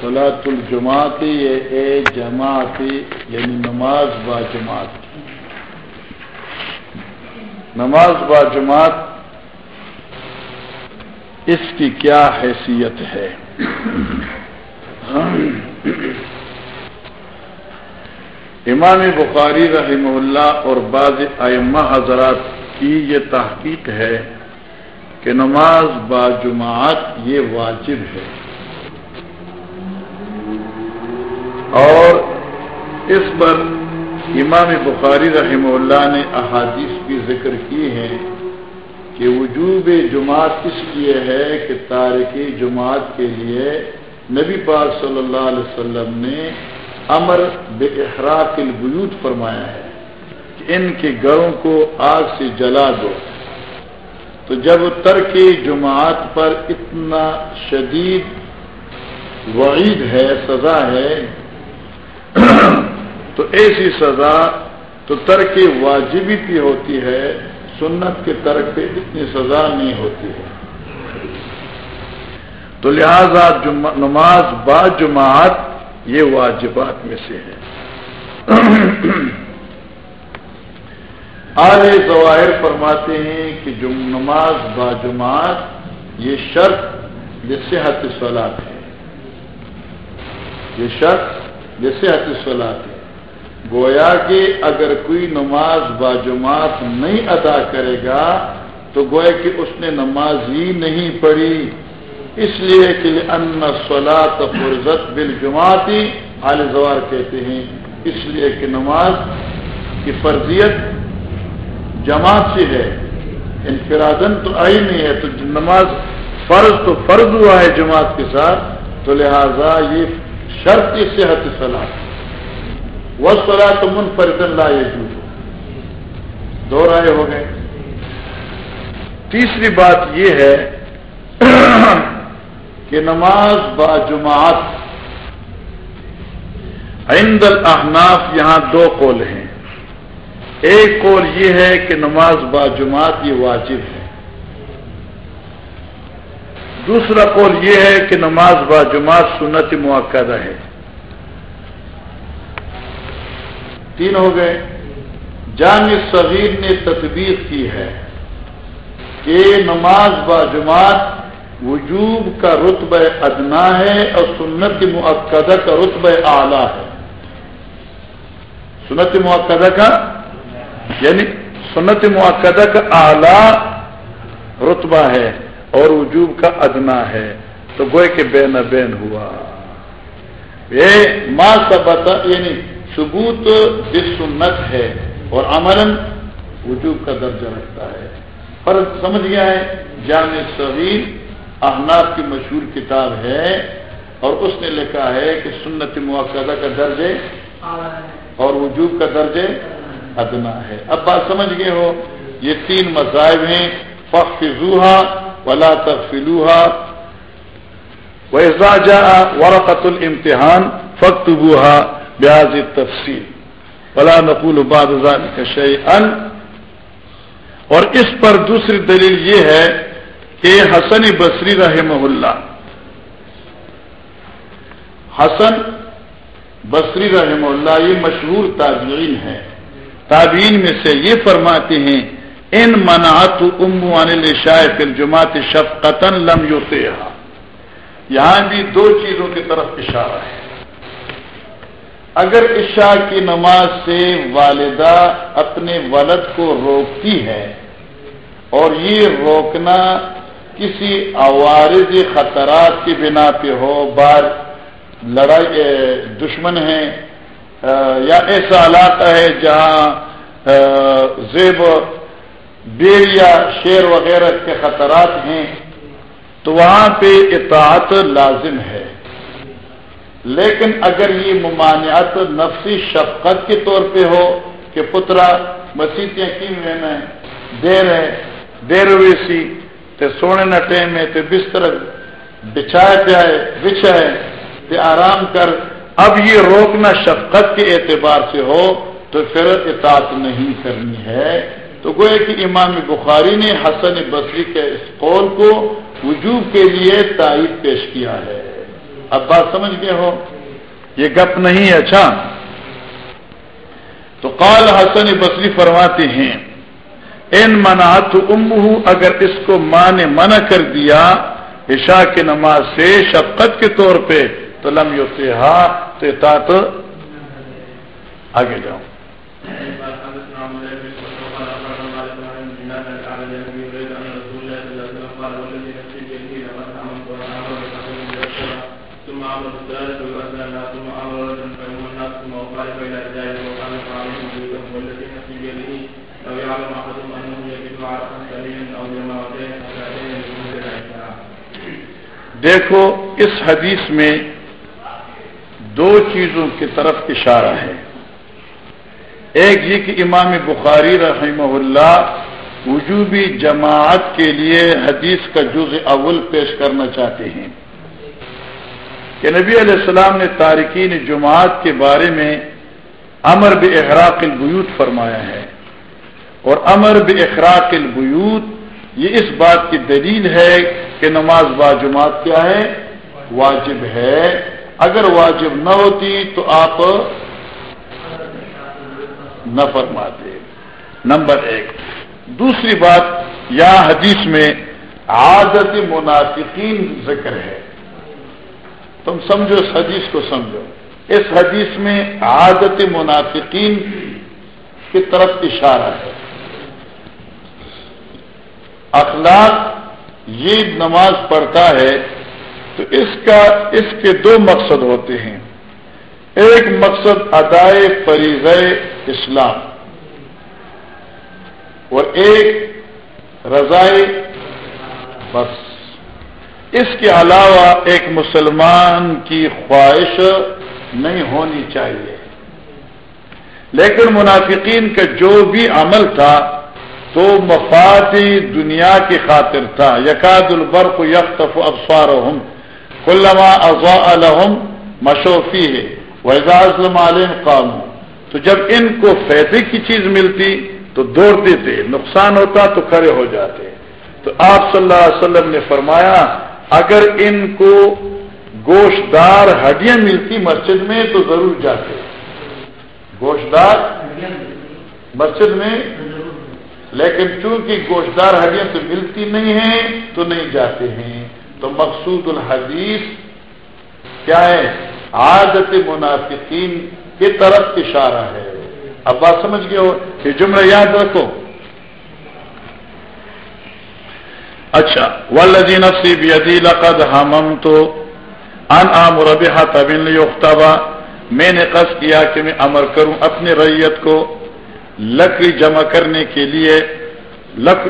سلاۃ الجماعتی اے جماعتی یعنی نماز با جماعت. نماز با جماعت اس کی کیا حیثیت ہے؟ امام بخاری رحمہ اللہ اور بعض ائمہ حضرات کی یہ تحقیق ہے کہ نماز با جماعت یہ واجب ہے۔ اور اس پر امام بخاری رحمہ اللہ نے احادیث کی ذکر کی ہے کہ وجوب جماعت اس لیے ہے کہ تارکی جماعت کے لیے نبی پاک صلی اللہ علیہ وسلم نے امر بے احراق البیوت فرمایا ہے کہ ان کے گھروں کو آگ سے جلا دو۔ تو جب ترک جماعت پر اتنا شدید وعید ہے، سزا ہے تو ایسی سزا تو ترک واجبی کی ہوتی ہے، سنت کے ترک پہ اتنی سزا نہیں ہوتی ہے۔ تو لہذا نماز با جماعت یہ واجبات میں سے ہے۔ آگے ظواہر فرماتے ہیں کہ جم نماز با جماعت یہ شرط صحت سولاد ہے۔ یہ شرط صحت سولاد ہے گویا کہ اگر کوئی نماز با جماعت نہیں ادا کرے گا، تو گویا کہ اس نے نماز ہی نہیں پڑھی۔ اس لیے کہ ان سولاد فرضت بل جماعتی عال زوار کہتے ہیں۔ اس لیے کہ نماز کی فرضیت جماعت سے ہے۔ انفرادن تو آئی نہیں ہے، تو نماز فرض تو فرض ہوا ہے جماعت کے ساتھ، تو لہذا یہ شرط صحت صلاح۔ وہ سلا تو منفرد اللہ یہ دو رائے ہو گئے. تیسری بات یہ ہے کہ نماز با جماعت عند الاحناف یہاں دو قول ہیں. ایک قول یہ ہے کہ نماز با جماعت یہ واجب ہے. دوسرا قول یہ ہے کہ نماز با جماعت سنت موقع ہے. تین ہو گئے۔ جامع صغیر نے تدبیر کی ہے کہ نماز با جماعت وجوب کا رتبہ ادنا ہے اور سنت معقدہ کا رتبہ اعلیٰ ہے۔ سنت معقدہ کا؟ یعنی سنت معقدہ کا اعلیٰ رتبہ ہے اور وجوب کا ادنا ہے۔ تو گوئے کے بین بین ہوا۔ یہ ماں سبتا یعنی ثبوت سنت ہے اور عمل وجوب کا درجہ رکھتا ہے۔ پر سمجھ گیا ہے، جامع صغیر احناف کی مشہور کتاب ہے اور اس نے لکھا ہے کہ سنت موقع کا درجے اور وجوب کا درجے ادنا ہے۔ اب بات سمجھ گئے ہو، یہ تین مذاہب ہیں۔ فخ زوہا ولا تفلوہا ویزا جا ورقت الامتحان فخت بیاض تفصیل ولا نقول بعد ذلك شيئا. اور اس پر دوسری دلیل یہ ہے کہ حسن بصری رحمہ اللہ، حسن بصری رحمہ اللہ یہ مشہور تابعین ہے تابعین میں سے یہ فرماتے ہیں، ان منعت ام شاہ فل جماعت شفقتن لم یوتے یہاں بھی دو چیزوں کی طرف اشارہ ہے۔ اگر عشاء کی نماز سے والدہ اپنے ولد کو روکتی ہے اور یہ روکنا کسی عوارض خطرات کی بنا پہ ہو، بار لڑائی دشمن ہے یا ایسا علاقہ ہے جہاں زیب بیر یا شیر وغیرہ کے خطرات ہیں، تو وہاں پہ اطاعت لازم ہے۔ لیکن اگر یہ ممانعت نفسی شفقت کے طور پہ ہو کہ پترا مسیتیں کی میں دیر ہے دیر ہوئی سی، تے سونے نہ ٹائم ہے تے بستر بچھائے پیائے بچھائے، تے آرام کر۔ اب یہ روکنا شفقت کے اعتبار سے ہو تو پھر اطاعت نہیں کرنی ہے۔ تو گوئے کہ امام بخاری نے حسن بصری کے اس قول کو وجوب کے لیے تائید پیش کیا ہے۔ اب بات سمجھ گئے ہو؟ یہ گپ نہیں ہے اچھا؟ تو قال حسن بصری فرماتے ہیں، ان منعت ام اگر اس کو ماں نے منع کر دیا عشاء کی نماز سے، شفقت کے طور پہ، تو لم یو تو آگے جاؤں دیکھو، اس حدیث میں دو چیزوں کی طرف اشارہ ہے۔ ایک یہ کہ امام بخاری رحمہ اللہ وجوبی جماعت کے لیے حدیث کا جز اول پیش کرنا چاہتے ہیں۔ کہ نبی علیہ السلام نے تارکین جماعت کے بارے میں امر ب اخراق البیوت فرمایا ہے۔ اور امر ب اخراق البیوت یہ اس بات کی دلیل ہے کہ نماز با جماعت کیا ہے؟ واجب ہے۔ اگر واجب نہ ہوتی تو آپ نہ فرماتے۔ نمبر ایک۔ دوسری بات یا حدیث میں عادت منافقین ذکر ہے۔ تم سمجھو اس حدیث کو سمجھو۔ اس حدیث میں عادت منافقین کی طرف اشارہ ہے۔ اخلاق یہ نماز پڑھتا ہے تو اس کا اس کے دو مقصد ہوتے ہیں۔ ایک مقصد ادائے فریض اسلام۔ اور ایک رضائے بس۔ اس کے علاوہ ایک مسلمان کی خواہش نہیں ہونی چاہیے۔ لیکن منافقین کا جو بھی عمل تھا تو مفادی دنیا کی خاطر تھا. یقاد البرق یکتف افسار کلما اضاء الحم مشوفی ہے وزاظ عالم قام تو جب ان کو فیدے کی چیز ملتی تو دوڑتے تھے. نقصان ہوتا تو کھڑے ہو جاتے. تو آپ صلی اللہ علیہ وسلم نے فرمایا، اگر ان کو گوشت دار ہڈیاں ملتی مسجد میں تو ضرور جاتے. گوشت دار مسجد میں لیکن چونکہ گوشتدار ہڈیاں تو ملتی نہیں ہیں، تو نہیں جاتے ہیں۔ تو مقصود الحدیث کیا ہے؟ عادت منافقین کی طرف اشارہ ہے۔ اب بات سمجھ گئے ہو کہ جملہ یاد رکھو۔ اچھا ولدی نفسی بھی لقد ہم تو ان عام ربحا طبی یوختبا میں نے قصد کیا کہ میں امر کروں اپنی ریت کو۔ لکڑی جمع کرنے کے لیے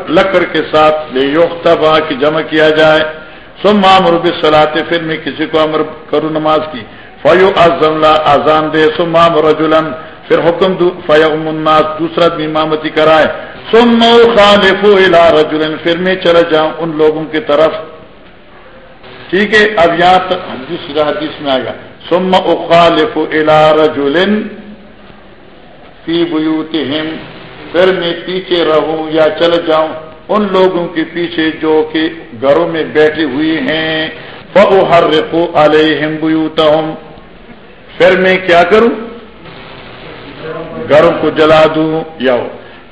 لکڑ کے ساتھ لے یوختبا کی جمع کیا جائے۔ سم امر سلاتے پھر میں کسی کو امر کروں نماز کی۔ فیو اعظم آزان دے۔ سم رجولن پھر حکم دو فیا الناس، دوسرا امامتی کرائے۔ سم خالف الا رجولن پھر میں چلا جاؤں ان لوگوں کی طرف۔ ٹھیک ہے، اب یہاں تک حدیث میں آئے گا۔ سم اخالف الا رجولن فی بیوتہم پھر میں پیچھے رہوں یا چل جاؤں، ان لوگوں کے پیچھے جو کہ گھروں میں بیٹھے ہوئے ہیں فو ہر رقو علیہم بیوتہم۔ پھر میں کیا کروں؟ گھروں کو جلا دوں، یا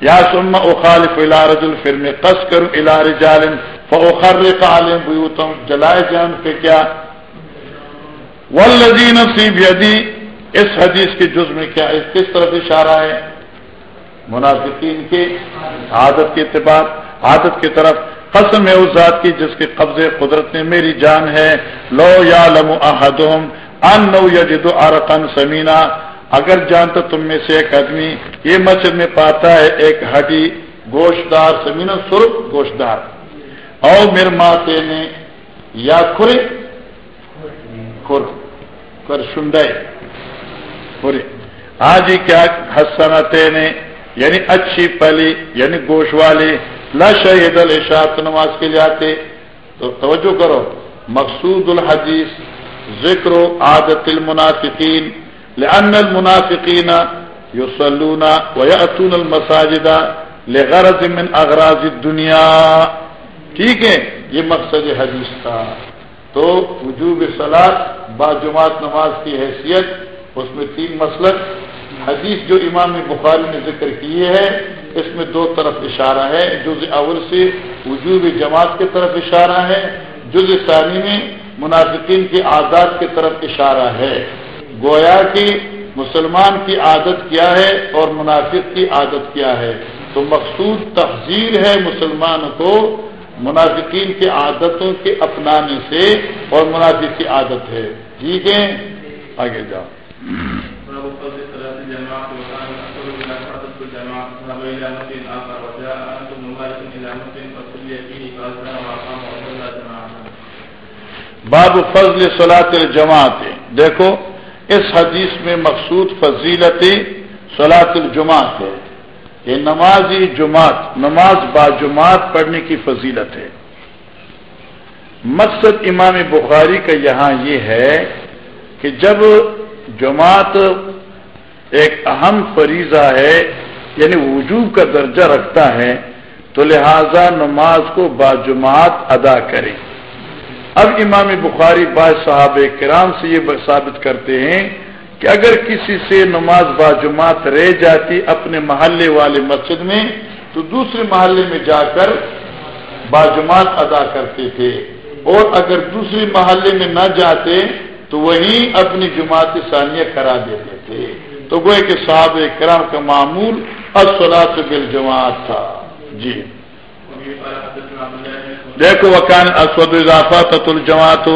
یا سما اخالف الارج پھر میں قص کروں الا رجال فخر عالم بیوتہم۔ جلائے جان پہ کیا؟ والذی نفسی بیدی اس حدیث کے جز میں کیا اس کس طرف اشارہ ہے؟ منافقین کے عادت کے اعتبار عادت کی طرف قسم ہے اس ذات کی جس کے قبضے قدرت میں میری جان ہے۔ لو یا لم احدم ان نو یا جدو سمینا۔ اگر جانتا تم میں سے ایک آدمی یہ مسجد میں پاتا ہے، ایک ہڈی گوشت دار سمینا، سرخ گوشت دار او میر ماتے نے یا کھرے؟ کھر کر شنڈائے پوری۔ ہاں جی کیا حسنتے نے یعنی اچھی پلی یعنی گوش والی لا شہید الشاط نماز کے لیے آتے تو توجہ کرو۔ مقصود الحدیث، ذکر و عادت المنافقین، لأن المنافقین یصلون ویأتون المساجد لغرض من اغراض الدنیا۔ ٹھیک ہے، یہ مقصد حدیث تھا۔ تو وجوب سلاد باجماعت نماز کی حیثیت اس میں تین مسلک حدیث جو امام بخاری نے ذکر کی ہے اس میں دو طرف اشارہ ہے جز اول سے وجوب جماعت کی طرف اشارہ ہے جز ثانی میں منافقین کی عادات کی طرف اشارہ ہے۔ گویا کہ مسلمان کی عادت کیا ہے اور منافق کی عادت کیا ہے۔ تو مقصود تفضیل ہے مسلمان کو منافقین کی عادتوں کے اپنانے سے اور منافق کی عادت ہے۔ ٹھیک ہے؟ آگے جاؤ۔ باب فضل صلاح الجماعت دیکھو اس حدیث میں مقصود فضیلت صلاح الجماعت ہے کہ نمازی جماعت نماز با جماعت پڑھنے کی فضیلت ہے مقصد امام بخاری کا یہاں یہ ہے کہ جب جماعت ایک اہم فریضہ ہے یعنی وجوب کا درجہ رکھتا ہے، تو لہذا نماز کو باجماعت ادا کرے اب امام بخاری با صحاب کرام سے یہ ثابت کرتے ہیں کہ اگر کسی سے نماز باجماعت رہ جاتی اپنے محلے والے مسجد میں، تو دوسرے محلے میں جا کر باجماعت ادا کرتے تھے۔ اور اگر دوسرے محلے میں نہ جاتے تو وہیں اپنی جماعت ثانیہ کرا دیتے تھے۔ تو گوئے کہ صاحب کرام کا معمول اصلاط بل جماعت تھا۔ جی۔ دیکھو وکان اسود اضافہ تت الجماعت۔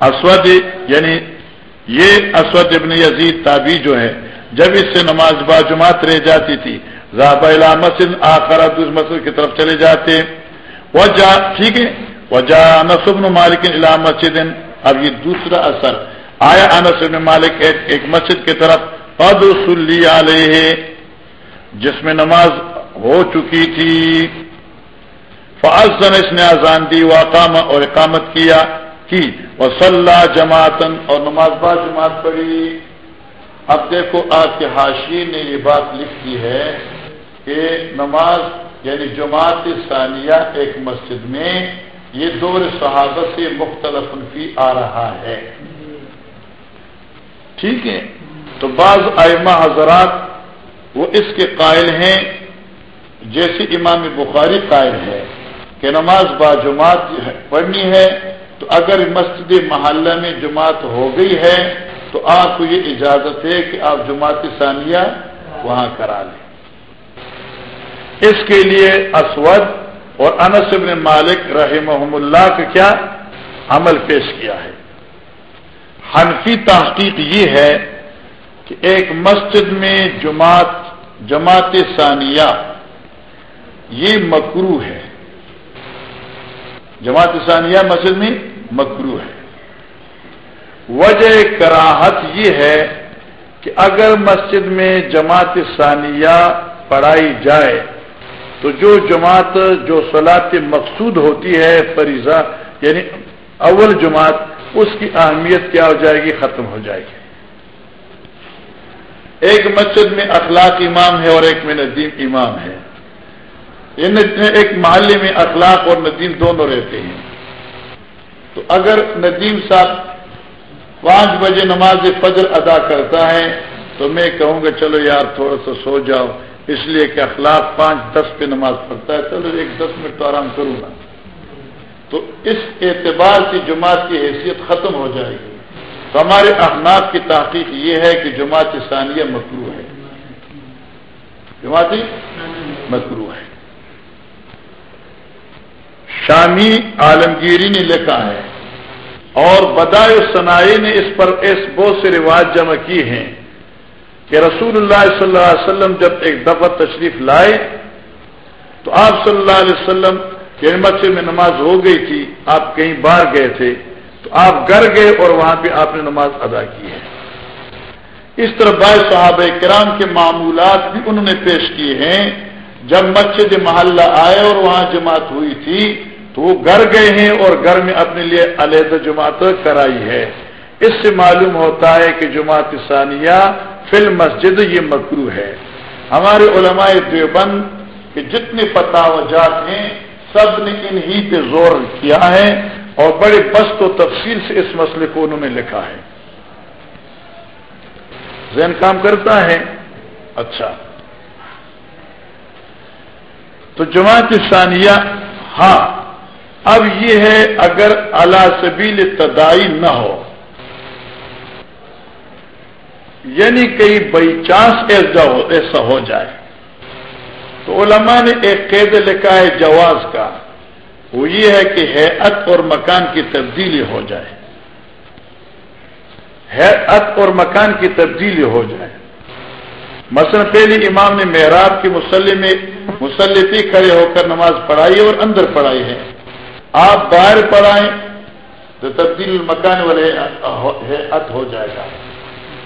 اسود یعنی یہ اسود ابن یزید تابی جو ہے، جب اس سے نماز با جماعت رہ جاتی تھی زابا مسجد آخر اس مسجد کی طرف چلے جاتے۔ وجہ ٹھیک ہے؟ وجہ نصب مالک علام مسجد۔ اب یہ دوسرا اثر آیا انس بن مالک ایک مسجد کی طرف قد سلی علیہ جس میں نماز ہو چکی تھی۔ فاضن اس نے آزان دی واقام اور اقامت کیا، کی۔ وصلہ جماعتن اور نماز با جماعت پڑھی۔ اب دیکھو آپ کے حاشی نے یہ بات لکھی ہے کہ نماز یعنی جماعت ثانیہ ایک مسجد میں یہ دور صحابہ سے مختلف فی آ رہا ہے۔ ٹھیک ہے؟ تو بعض آئمہ حضرات وہ اس کے قائل ہیں، جیسے امام بخاری قائل ہے کہ نماز با جماعت پڑھنی ہے، تو اگر مسجد محلہ میں جماعت ہو گئی ہے، تو آپ کو یہ اجازت ہے کہ آپ جماعت ثانیہ وہاں کرا لیں۔ اس کے لیے اسود اور انس بن مالک رحمہ اللہ کا کیا عمل پیش کیا ہے۔ حنفی تحقیق یہ ہے کہ ایک مسجد میں جماعت جماعت ثانیہ، یہ مکرو ہے۔ جماعت ثانیہ مسجد میں مکرو ہے۔ وجہ کراہت یہ ہے کہ اگر مسجد میں جماعت ثانیہ پڑھائی جائے تو جو جماعت جو صلاح مقصود ہوتی ہے فریضہ یعنی اول جماعت، اس کی اہمیت کیا ہو جائے گی؟ ختم ہو جائے گی۔ ایک مسجد میں اخلاق امام ہے اور ایک میں ندیم امام ہے۔ ایک محلے میں اخلاق اور ندیم دونوں رہتے ہیں۔ تو اگر ندیم صاحب پانچ بجے نماز فجر ادا کرتا ہے، تو میں کہوں گا، چلو یار، تھوڑا سا سو جاؤ۔ اس لیے کہ اخلاق پانچ، دس پہ نماز پڑھتا ہے، چلو ایک دس منٹ تو آرام کروں گا۔ تو اس اعتبار سے جماعت کی حیثیت ختم ہو جائے گی۔ تو ہمارے احناف کی تحقیق یہ ہے کہ جماعت ثانیہ مکرو ہے۔ جماعت مکرو ہے۔ شامی عالمگیری نے لکھا ہے، اور بدائے سنائی نے اس پر اس بہت سے رواج جمع کی ہیں۔ کہ رسول اللہ صلی اللہ علیہ وسلم جب ایک دفعہ تشریف لائے تو آپ صلی اللہ علیہ وسلم یعنی مسجد میں نماز ہو گئی تھی، آپ کہیں باہر گئے تھے، تو آپ گھر گئے اور وہاں پہ آپ نے نماز ادا کی ہے۔ اس طرح بائے صحابہ کرام کے معمولات بھی انہوں نے پیش کیے ہیں۔ جب مسجد محلہ آئے اور وہاں جماعت ہوئی تھی تو وہ گھر گئے ہیں اور گھر میں اپنے لیے علیحدہ جماعت کرائی ہے۔ اس سے معلوم ہوتا ہے کہ جماعت ثانیہ فل مسجد یہ مکرو ہے۔ ہمارے علماء دیوبند کے جتنے فتح وجات ہیں، سب نے انہی پہ زور کیا ہے اور بڑے بست و تفصیل سے اس مسئلے کو انہوں نے لکھا ہے۔ ذہن کام کرتا ہے؟ اچھا۔ تو جماعت ثانیہ ہاں اب یہ ہے اگر اللہ سبیل تدائی نہ ہو۔ یعنی کئی بائی چانس ایسا ہو جائے۔ تو علماء نے ایک قید لکھا ہے جواز کا۔ وہ یہ ہے کہ حیت اور مکان کی تبدیلی ہو جائے۔ حیت اور مکان کی تبدیلی ہو جائے۔ مثلا پہلی امام نے محراب کے مسلح میں مسلطی کھڑے ہو کر نماز پڑھائی اور اندر پڑھائی ہے۔ آپ باہر پڑھائیں تو تبدیل مکان والے حیت ہو جائے گا۔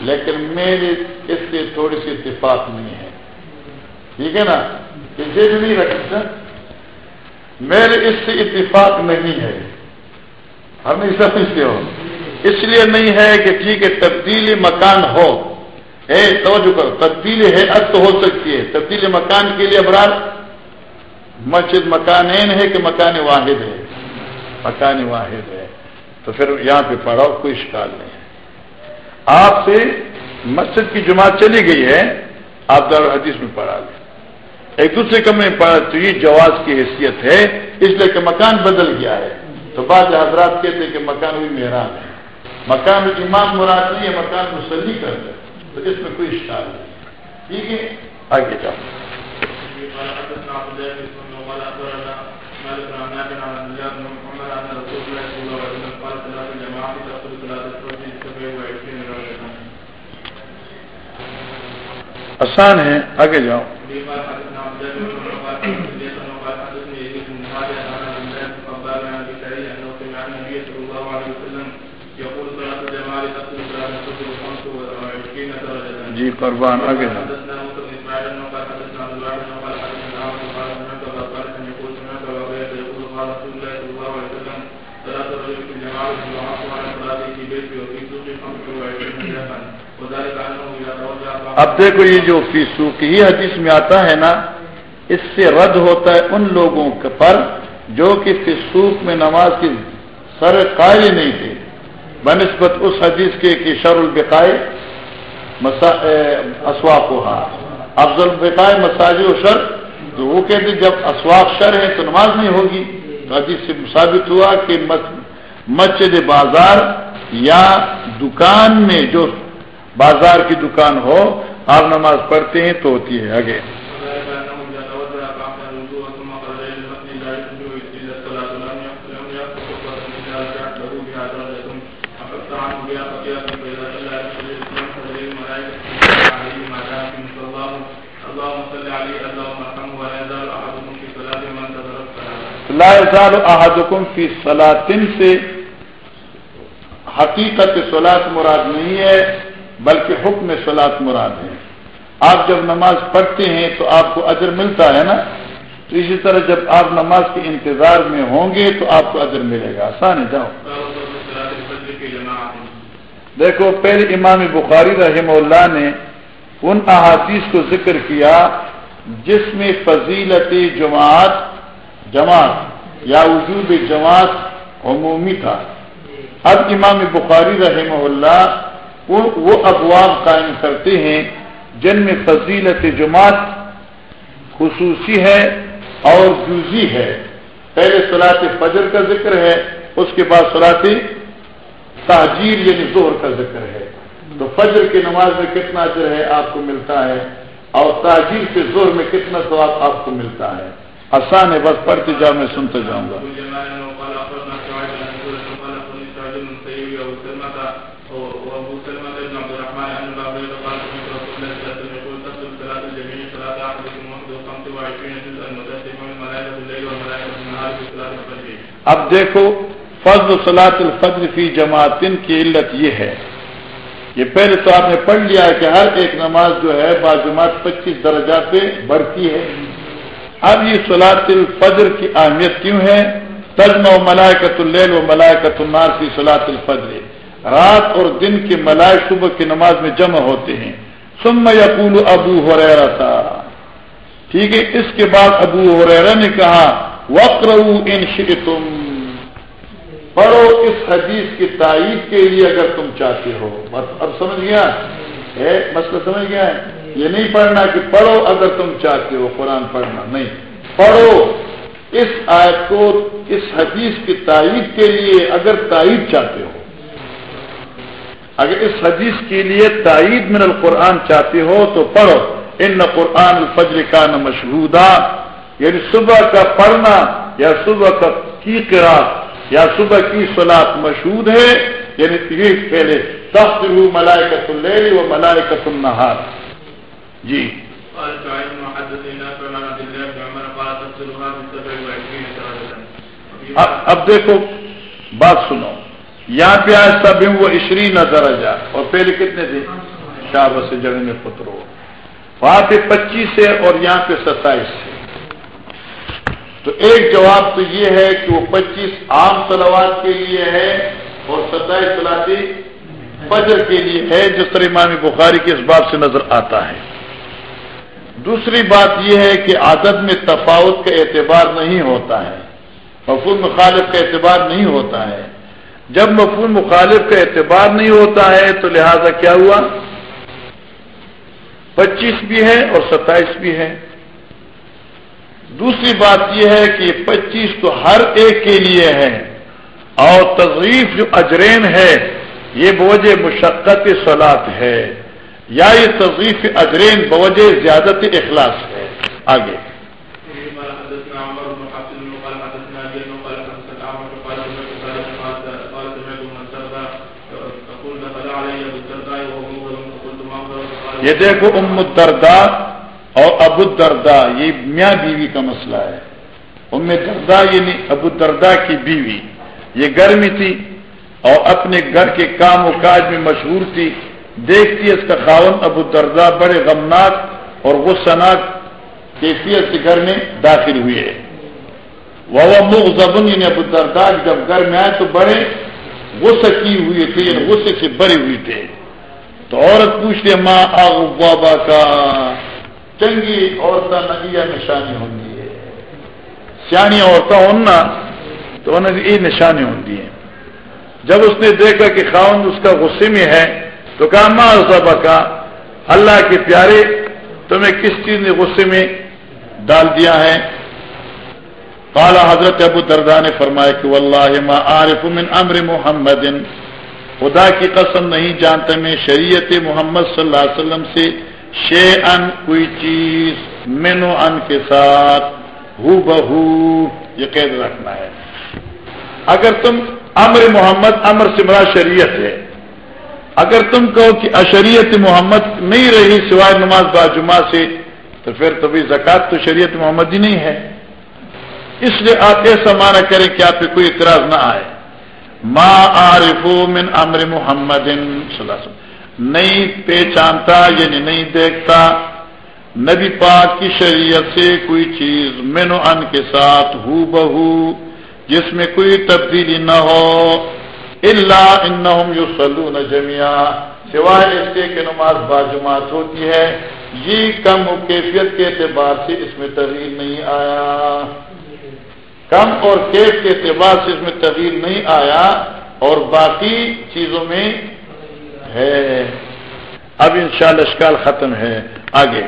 لیکن میری اس سے تھوڑی سی اتفاق نہیں ہے۔ ٹھیک ہے نا؟ اسے بھی نہیں رکھتا میرے اس سے اتفاق نہیں ہے۔ ہم نہیں سمجھتے ہو۔ اس لیے نہیں ہے کہ ٹھیک ہے، تبدیلی مکان ہو۔ اے توجہ کرو، تبدیلی ہے، اب تو ہو سکتی ہے۔ تبدیلی مکان کے لیے ابرار مسجد مکان ہے کہ مکان واحد ہے؟ مکان واحد ہے۔ تو پھر یہاں پہ پڑھاؤ، کوئی شکال نہیں ہے۔ آپ سے مسجد کی جماعت چلی گئی ہے، آپ دار حدیث میں پڑھا لیں۔ ایک دوسرے کمرے میں پڑھا، تو یہ جواز کی حیثیت ہے، اس لیے کہ مکان بدل گیا ہے۔ تو بعض حضرات کہتے ہیں کہ مکان بھی میران ہے۔ مکان میں امام مراد نہیں ہے، مکان مسلی کر دے تو اس میں کوئی شکار نہیں۔ ٹھیک ہے؟ آگے جاؤ۔ آسان ہے آگے جاؤ۔ جی قربان آگے جاؤ۔ اب دیکھو یہ جو فیسو کی حدیث میں آتا ہے نا، اس سے رد ہوتا ہے ان لوگوں کے پر جو کہ فیسوک میں نماز کی سر قائل نہیں تھے۔ بنسبت اس حدیث کے کہ شر البقائے اسواق ہوا افضل البقائے مساج و شر، تو وہ کہتے جب اسواق شر ہے تو نماز نہیں ہوگی۔ تو حدیث سے ثابت ہوا کہ مسجد بازار یا دکان میں جو بازار کی دکان ہو آپ نماز پڑھتے ہیں تو ہوتی ہے آگے۔ احدکم فی سلاطن سے حقیقت سلاد مراد نہیں ہے۔ بلکہ حکم سلاد مراد ہے آپ جب نماز پڑھتے ہیں تو آپ کو اجر ملتا ہے نا؟ تو اسی طرح جب آپ نماز کے انتظار میں ہوں گے تو آپ کو اجر ملے گا۔ آسان ہے، جاؤ۔ دیکھو، پہلے امام بخاری رحم اللہ نے ان احادیث کو ذکر کیا جس میں فضیلت جماعت جماعت، یا وجوب جماعت عمومی تھا۔ اب امام بخاری رحمہ اللہ وہ ابواب قائم کرتے ہیں جن میں فضیلت جماعت خصوصی ہے اور جوزی ہے۔ پہلے سلاط فجر کا ذکر ہے، اس کے بعد سلاط تاجیر یعنی زہر کا ذکر ہے۔ تو فجر کی نماز میں کتنا اجر ہے آپ کو ملتا ہے، اور تاجیر کے زور میں کتنا ثواب آپ کو ملتا ہے۔ آسان ہے، بس پڑھتے جاؤ، میں سنتے جاؤں گا۔ اب دیکھو، فضل صلاح الفجر فی جماعتن کی علت یہ ہے۔ یہ پہلے تو آپ نے پڑھ لیا ہے کہ ہر ایک نماز جو ہے باجماعت پچیس درجات پہ بڑھتی ہے۔ اب یہ صلاح الفجر کی اہمیت کیوں ہے؟ تجم و ملائکت اللیل و ملائکت النار فی صلاح الفجر۔ رات اور دن کے ملائے صبح کی نماز میں جمع ہوتے ہیں۔ سم یقول ابو ہو تھا ٹھیک ہے، اس کے بعد ابو ہو نے کہا وقر ان تم پڑھو اس حدیث کی تائید کے لیے اگر تم چاہتے ہو۔ اب سمجھ گیا؟ مسئلہ سمجھ گیا؟ ہے یہ نہیں پڑھنا کہ پڑھو اگر تم چاہتے ہو، قرآن پڑھنا۔ نہیں، پڑھو اس آیت کو، اس حدیث کی تائید کے لیے اگر تائید چاہتے ہو۔ اگر اس حدیث کے لیے تائید من القرآن چاہتے ہو تو پڑھو۔ ان قرآن الفجر کا نہ مشہودہ یعنی صبح کا پڑھنا یا صبح کا کی قرآن۔ یا صبح کی سلاد مشہور ہے یعنی یہ پہلے سخت رو ملائے کا تل و ملائے کا تم نہار جی اب دیکھو بات سنو۔ یہاں پہ آج سب وہ عشری نظر آ اور پہلے کتنے تھے؟ شاہ سے جگہ میں پترو وہاں پہ پچیس ہے اور یہاں پہ ستائیس ہے۔ تو ایک جواب تو یہ ہے کہ وہ پچیس عام سلوات کے لیے ہے اور ستائیس سلاتی فجر کے لیے ہے جو سر امام بخاری کے اس بات سے نظر آتا ہے۔ دوسری بات یہ ہے کہ عادت میں تفاوت کا اعتبار نہیں ہوتا ہے۔ مفہوم مخالف کا اعتبار نہیں ہوتا ہے۔ جب مفہوم مخالف کا اعتبار نہیں ہوتا ہے تو لہذا کیا ہوا؟ پچیس بھی ہے اور ستائیس بھی ہے دوسری بات یہ ہے کہ پچیس تو ہر ایک کے لیے ہے اور تضریف جو اجرین ہے، یہ بوجھ مشقت سلاد ہے۔ یا یہ تضریف اجرین بوجہ زیادت اخلاص ہے۔ آگے۔ یہ دیکھو، ام دردا اور ابو دردا یہ میاں بیوی کا مسئلہ ہے۔ ام دردا یعنی ابو دردا کی بیوی۔ یہ گرمی تھی اور اپنے گھر کے کام و کاج میں مشہور تھی۔ دیکھتی اس کا خاون ابو دردا بڑے غمناک اور غصناک کیفیت سے گھر میں داخل ہوئے۔ وہ مغ زبن یعنی ابو دردا جب گھر میں آئے تو بڑے غصہ کی ہوئے تھے یعنی غصے سے بڑے ہوئے تھے۔ تو عورت پوچھتے ماں آگ بابا کا؟ چنگی عورتیں نگیا نشانی ہوں ہے۔ سیانی عورتیں ہونا تو انہیں یہ نشانی ہوں جب اس نے دیکھا کہ خاون اس کا غصے میں ہے، تو کہا، ماں ذبح کا اللہ کے پیارے، تمہیں کس چیز نے غصے میں ڈال دیا ہے؟ کالا حضرت ابو دردا نے فرمایا کہ، واللہ ما عارف من امر محمد، خدا کی قسم نہیں جانتا میں شریعت محمد صلی اللہ علیہ وسلم سے شے ان کوئی چیز مینو ان کے ساتھ ہو بہو، یہ قید رکھنا ہے۔ اگر تم امر محمد، امر سمرا شریعت ہے۔ اگر تم کہو کہ اشریعت محمد نہیں رہی سوائے نماز با جمعہ سے، تو پھر تو بھی زکوٰۃ تو شریعت محمد ہی نہیں ہے۔ اس لیے آپ ایسا مانا کریں کہ آپ پہ کوئی اعتراض نہ آئے۔ ما عارف من امر محمد صلی اللہ علیہ وسلم۔ نہیں پہچانتا یعنی نہیں دیکھتا۔ نبی پاک کی شریعت سے کوئی چیز مینو ان کے ساتھ ہو بہو جس میں کوئی تبدیلی نہ ہو۔ اللہ ان یو سلو جمیا سوائے اس کے کہ نماز باجماعت ہوتی ہے۔ یہ کم کیفیت کے اعتبار سے اس میں تغیر نہیں آیا۔ کم اور کیف کے اعتبار سے اس میں تغیر نہیں آیا۔ اور باقی چیزوں میں ہے اب ان شاء اللہ اشکال ختم ہے آگے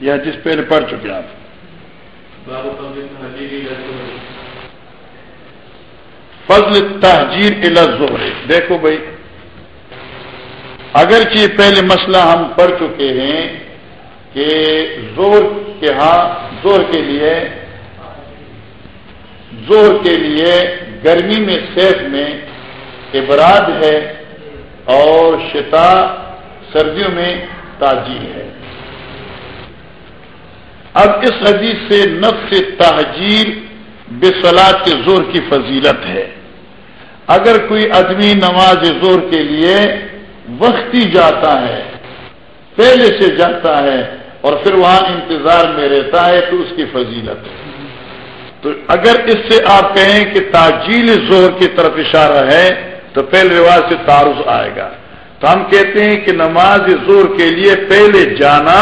یا جس پہلے پڑھ چکے آپ فضل تحجیر الظہر دیکھو بھائی، اگرچہ پہلے مسئلہ ہم پڑھ چکے ہیں کہ زور کے ہاں زور کے لیے زور کے لیے گرمی میں سیف میں ابراد ہے اور شتا سردیوں میں تاجی ہے۔ اب اس حدیث سے نفس تحجیر بے کے زور کی فضیلت ہے۔ اگر کوئی آدمی نماز زور کے لیے وقتی جاتا ہے، پہلے سے جاتا ہے اور پھر وہاں انتظار میں رہتا ہے، تو اس کی فضیلت ہے۔ تو اگر اس سے آپ کہیں کہ تاجیل زہر کی طرف اشارہ ہے، تو پہلے رواج سے تعارف آئے گا۔ تو ہم کہتے ہیں کہ نماز زور کے لیے پہلے جانا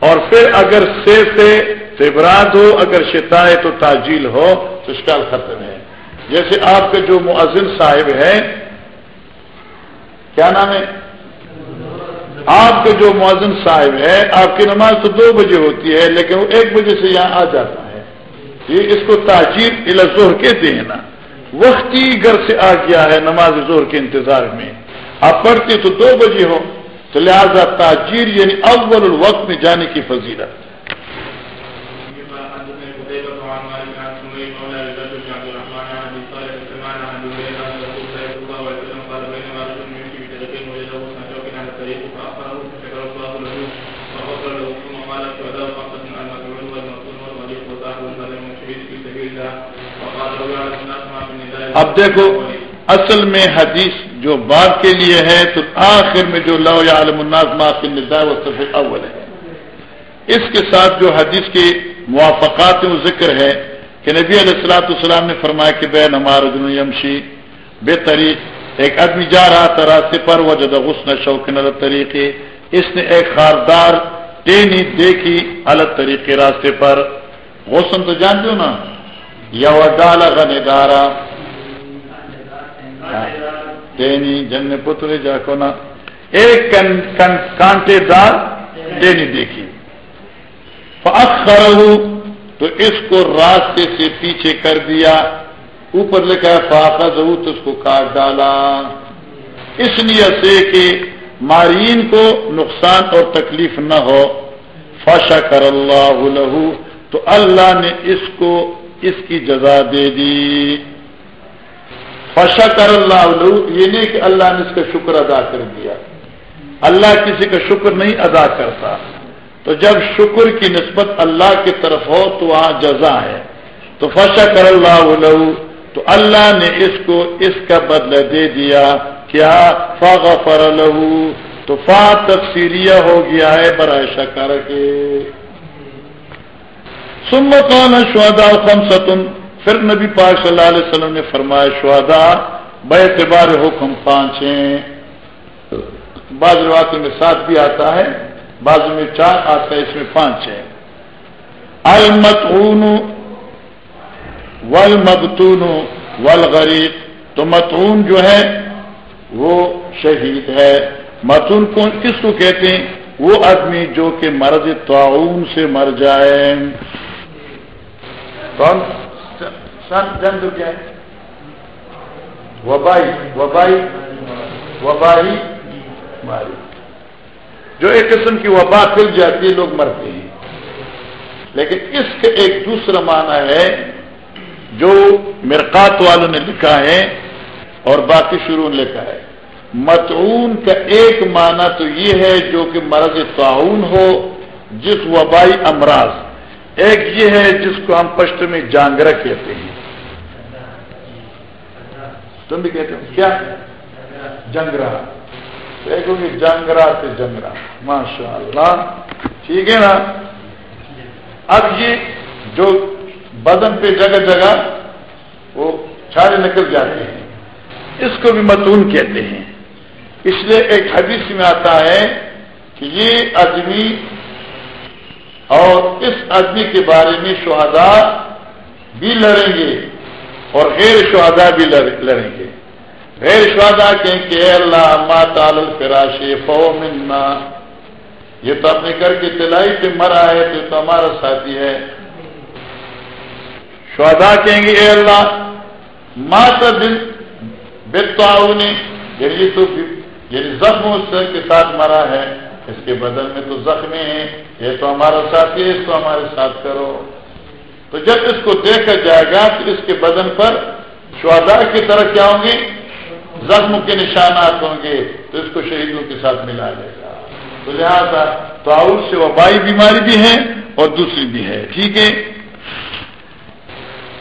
اور پھر اگر سے فبراد ہو، اگر شتائے تو تاجیل ہو، تو اس کا ختم ہے۔ جیسے آپ کے جو معذن صاحب ہے کیا نام ہے؟ آپ کے جو معذن صاحب ہے آپ کی نماز تو دو بجے ہوتی ہے، لیکن وہ ایک بجے سے یہاں آ جاتا ہے۔ یہ اس کو تاجیر الزور کہتے ہیں نا۔ وقتی گھر سے آ گیا ہے نماز زور کے انتظار میں۔ آپ پڑھتے تو دو بجے ہو تو لہذا تاجیر یعنی اول الوقت میں جانے کی فضیلت۔ اب دیکھو، اصل میں حدیث جو بات کے لیے ہے، تو آخر میں جو لو یا عالم الناس معافی ندا وہ سب اول ہے۔ اس کے ساتھ جو حدیث کی موافقات و ذکر ہے کہ نبی علیہ السلاۃ السلام نے فرمایا کہ بے نمار یمشی، بے طریق، ایک آدمی جا رہا تھا راستے پر وہ جد غسن شوق الگ طریقے اس نے ایک خاردار ٹینی دیکھی الگ طریقے راستے پر۔ غسن تو جانتے ہو نا؟ یا وہ ڈالا گندارا دینی جن پتر جا کو نا ایک کانٹے دار دینی دیکھی۔ تو اس کو راستے سے پیچھے کر دیا۔ اوپر لکھا ہے فاقا ضرور اس کو کاٹ ڈالا۔ اس لیے سے کہ مارین کو نقصان اور تکلیف نہ ہو۔ فاشا کر اللہ لہو تو اللہ نے اس کو اس کی جزا دے دی۔ فشا کر اللہ یہ نہیں کہ اللہ نے اس کا شکر ادا کر دیا۔ اللہ کسی کا شکر نہیں ادا کرتا۔ تو جب شکر کی نسبت اللہ کی طرف ہو تو وہاں جزا ہے۔ تو فشا کر اللہ تو اللہ نے اس کو اس کا بدلہ دے دیا۔ کیا؟ فاغ فر تو فا تفصیلیہ ہو گیا ہے برائے شکر کے۔ سمت شہدا خمسطن پھر نبی پاک صلی اللہ علیہ وسلم نے فرمایا شہدا بے اعتبار حکم پانچ ہیں بعض روایتوں میں سات بھی آتا ہے، بعض میں چار آتا ہے، اس میں پانچ ہے المتون ول مبتون ول غریب تو متون جو ہے، وہ شہید ہے۔ متون کون؟ کس کو کہتے ہیں؟ وہ آدمی جو کہ مرض تعاون سے مر جائے۔ کون؟ سن جنگ کیا ہے وبائی وبائی وبائی، ماری۔ جو ایک قسم کی وبا پھر جاتی ہے، لوگ مرتے ہیں۔ لیکن اس کا ایک دوسرا معنی ہے، جو مرکات والوں نے لکھا ہے اور باقی شروع نے لکھا ہے۔ متعون کا ایک معنی تو یہ ہے، جو کہ مرض تعاون ہو، جس وبائی امراض۔ ایک یہ ہے جس کو ہم پشت میں جانگرا کہتے ہیں۔ تم بھی کہتے ہو۔ کیا؟ جنگرا دیکھو گے جنگرا سے جنگرا ماشاء اللہ ٹھیک ہے نا؟ اب یہ جو بدن پہ جگہ جگہ وہ چھارے نکل جاتے ہیں۔ اس کو بھی متون کہتے ہیں۔ اس لیے ایک حدیث میں آتا ہے کہ یہ آدمی اور اس آدمی کے بارے میں شہدا بھی لڑیں گے اور غیر شہدا بھی لڑیں گے۔ غیر شہدا کہیں کہ اللہ فراش فو منا یہ تو اپنے گھر کی تلائی پہ مرا ہے، تو تو ہمارا ساتھی ہے۔ شہدا کہیں گے، اے اللہ ماتا دل بے یعنی تو یعنی زخم کے ساتھ مرا ہے۔ اس کے بدن میں تو زخمی ہیں، یہ تو ہمارا ساتھی ہے، اس کو ہمارے ساتھ کرو۔ تو جب اس کو دیکھا جائے گا تو اس کے بدن پر شہدا کی طرح کیا ہوں گے؟ زخم کے نشانات ہوں گے۔ تو اس کو شہیدوں کے ساتھ ملا لے گا۔ تو لہٰذا تو سے وبائی بیماری بھی ہے اور دوسری بھی ہے ٹھیک ہے؟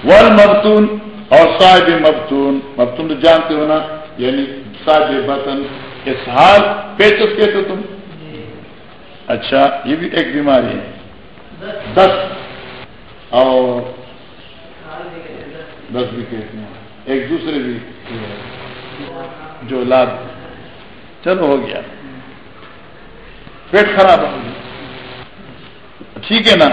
ول مبتون اور صاحب مبتون۔ مبتون تو جانتے ہو نا یعنی صاحب بطن اس حال پیچس کہتے تم۔ اچھا یہ بھی ایک بیماری ہے۔ دس۔ اور دس بھی کہتے ہیں۔ ایک دوسرے بھی جو لاد۔ چلو، ہو گیا۔ پیٹ خراب ہو گیا۔ ٹھیک ہے نا؟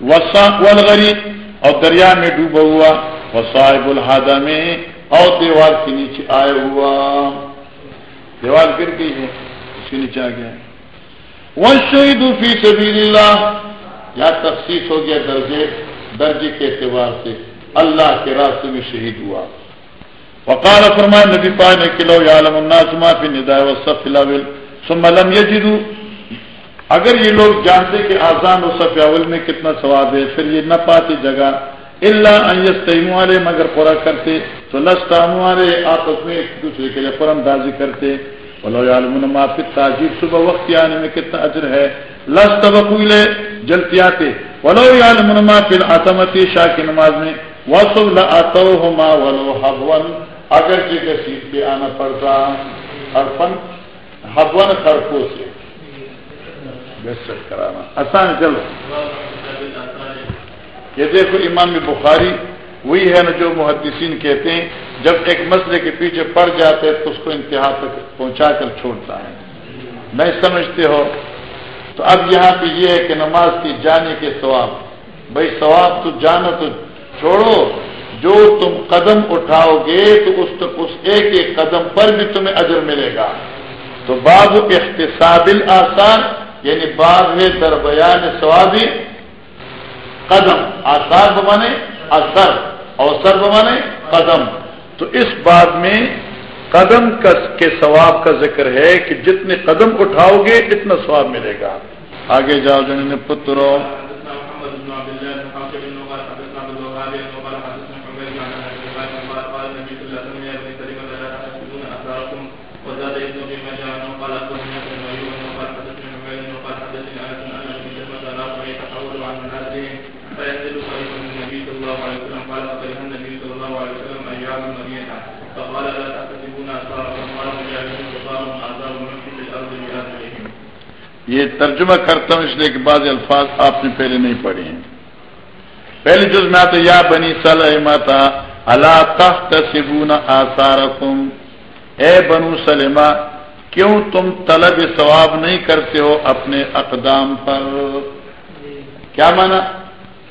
وسا غریب اور دریا میں ڈوبا ہوا۔ وسائب الحادہ میں۔ اور دیوار کے نیچے آئے ہوا۔ دیوار گر گئی ہے۔ اس کے نیچے آ گیا۔ وہ شہید فی سبیل اللہ یا تخصیص ہو گیا درجے درجے کے اعتبار سے اللہ کے راستے میں شہید ہوا۔ وقال فرمائے نبی پا نے کلو یا عالم الناس ما فی نداء وصف الاول، ثم لم يجدوا اگر یہ لوگ جانتے کہ آزان و صف اول میں کتنا ثواب ہے، پھر یہ نہ پاتی جگہ۔ اللہ انس والے مگر پورا کرتے۔ تو لسٹام والے آپس میں ایک دوسرے کے لیے قرآن دازی کرتے۔ بولو عالم معافی تاجر صبح وقت آنے میں کتنا اجر ہے۔ لس تبقلے جلتی آتے ولو عالم معافی آتمتی شاہ کی نماز میں۔ وسب آتا ولو حبون اگر جگہ سیٹ پہ آنا پڑتا ہر ہبون خرقوں سے۔ کرانا۔ آسان چلو۔ یہ دیکھو امام بخاری وہی ہے نا جو محدثین کہتے ہیں، جب ایک مسئلے کے پیچھے پڑ جاتے ہیں تو اس کو انتہا تک پہنچا کر چھوڑتا ہے۔ نہیں سمجھتے ہو، تو اب یہاں پہ یہ ہے کہ نماز کی جانے کے ثواب۔ بھائی ثواب تو جانا تو چھوڑو، جو تم قدم اٹھاؤ گے تو اس اس ایک ایک قدم پر بھی تمہیں اجر ملے گا۔ تو باب اختصاب آسان یعنی باب ہے دربیان ثوابی، قدم آسار بمانے اثر اوسر بمانے قدم۔ تو اس بات میں قدم کے ثواب کا ذکر ہے کہ جتنے قدم اٹھاؤ گے اتنا ثواب ملے گا۔ آگے جاؤ جن پترو۔ یہ ترجمہ کرتا ہوں اس لیے کہ بعض الفاظ آپ نے پہلے نہیں پڑھے ہیں۔ پہلے جز میں آتا یا بنی سلمتا اللہ تخت سبون آسار اے بنو سلما کیوں تم طلب ثواب نہیں کرتے ہو اپنے اقدام پر؟ کیا مانا؟